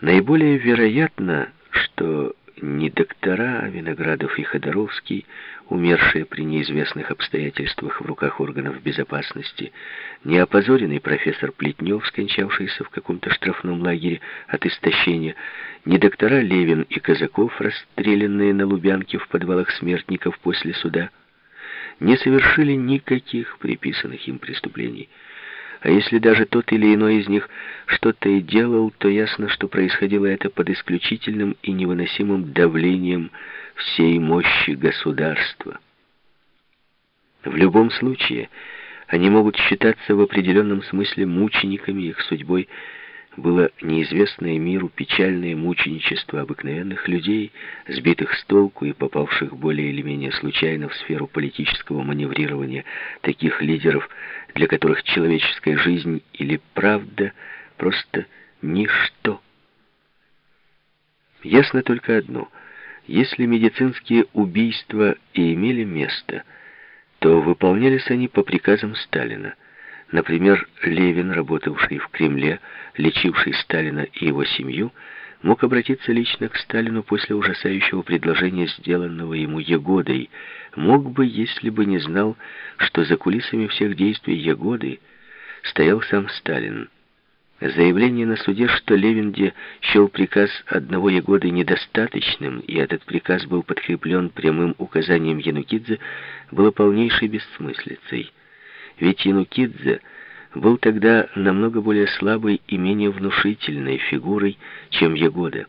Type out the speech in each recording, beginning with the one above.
Наиболее вероятно, что ни доктора Виноградов и Ходоровский, умершие при неизвестных обстоятельствах в руках органов безопасности, ни опозоренный профессор Плетнев, скончавшийся в каком-то штрафном лагере от истощения, ни доктора Левин и Казаков, расстрелянные на Лубянке в подвалах смертников после суда, не совершили никаких приписанных им преступлений. А если даже тот или иной из них что-то и делал, то ясно, что происходило это под исключительным и невыносимым давлением всей мощи государства. В любом случае, они могут считаться в определенном смысле мучениками, их судьбой – было неизвестное миру печальное мученичество обыкновенных людей, сбитых с толку и попавших более или менее случайно в сферу политического маневрирования таких лидеров, для которых человеческая жизнь или правда просто ничто. Ясно только одно. Если медицинские убийства и имели место, то выполнялись они по приказам Сталина. Например, Левин, работавший в Кремле, лечивший Сталина и его семью, мог обратиться лично к Сталину после ужасающего предложения, сделанного ему Егодой. Мог бы, если бы не знал, что за кулисами всех действий Егоды стоял сам Сталин. Заявление на суде, что Левинде счел приказ одного Егоды недостаточным, и этот приказ был подкреплен прямым указанием Янукидзе, было полнейшей бессмыслицей. Ведь Янукидзе был тогда намного более слабой и менее внушительной фигурой, чем Ягода.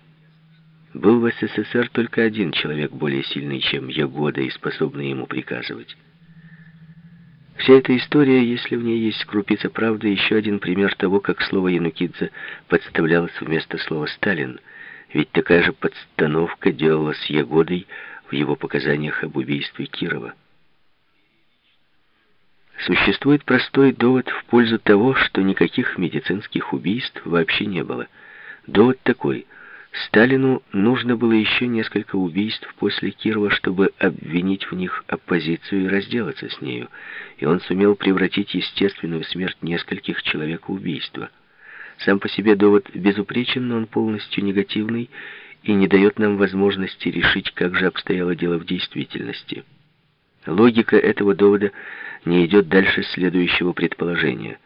Был в СССР только один человек более сильный, чем Ягода, и способный ему приказывать. Вся эта история, если в ней есть крупица правды, еще один пример того, как слово Янукидзе подставлялось вместо слова «Сталин», ведь такая же подстановка делалась Ягодой в его показаниях об убийстве Кирова. Существует простой довод в пользу того, что никаких медицинских убийств вообще не было. Довод такой. Сталину нужно было еще несколько убийств после Кирова, чтобы обвинить в них оппозицию и разделаться с нею. И он сумел превратить естественную смерть нескольких человек в убийство. Сам по себе довод безупречен, но он полностью негативный и не дает нам возможности решить, как же обстояло дело в действительности. Логика этого довода не идет дальше следующего предположения.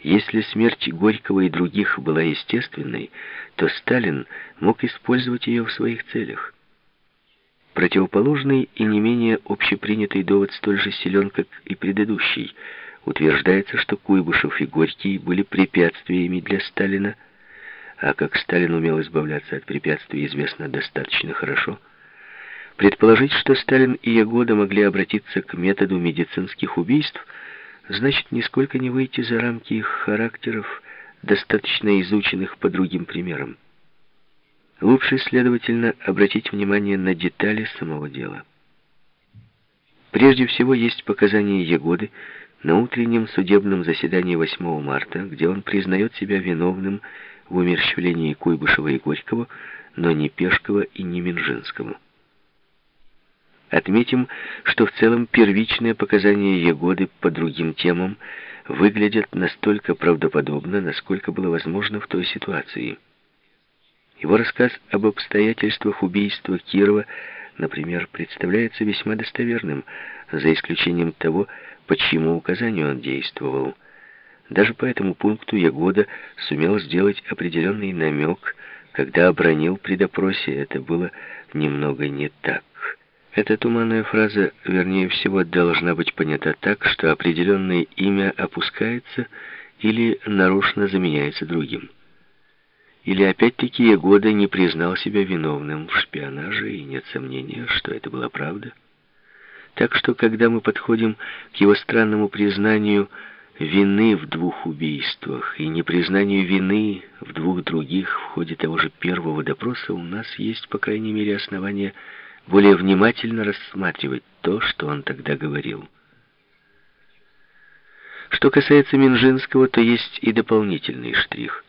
Если смерть Горького и других была естественной, то Сталин мог использовать ее в своих целях. Противоположный и не менее общепринятый довод столь же силен, как и предыдущий. Утверждается, что Куйбышев и Горький были препятствиями для Сталина, а как Сталин умел избавляться от препятствий, известно достаточно хорошо – Предположить, что Сталин и Ягода могли обратиться к методу медицинских убийств, значит нисколько не выйти за рамки их характеров, достаточно изученных по другим примерам. Лучше, следовательно, обратить внимание на детали самого дела. Прежде всего, есть показания Ягоды на утреннем судебном заседании 8 марта, где он признает себя виновным в умерщвлении Куйбышева и Горького, но не Пешкова и не Минжинского. Отметим, что в целом первичные показания Егоды по другим темам выглядят настолько правдоподобно, насколько было возможно в той ситуации. Его рассказ об обстоятельствах убийства Кирова, например, представляется весьма достоверным, за исключением того, по чьему указанию он действовал. Даже по этому пункту Ягода сумел сделать определенный намек, когда обронил при допросе, это было немного не так. Эта туманная фраза, вернее всего, должна быть понята так, что определенное имя опускается или нарочно заменяется другим. Или опять-таки Егода не признал себя виновным в шпионаже, и нет сомнения, что это была правда. Так что, когда мы подходим к его странному признанию вины в двух убийствах и непризнанию вины в двух других в ходе того же первого допроса, у нас есть, по крайней мере, основания более внимательно рассматривать то, что он тогда говорил. Что касается Минжинского, то есть и дополнительный штрих.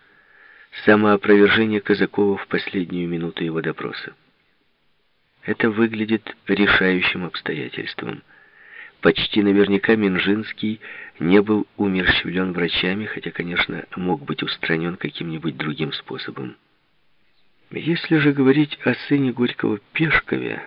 Самоопровержение Казакова в последнюю минуту его допроса. Это выглядит решающим обстоятельством. Почти наверняка Минжинский не был умерщвлен врачами, хотя, конечно, мог быть устранен каким-нибудь другим способом. Если же говорить о сыне Горького Пешкове,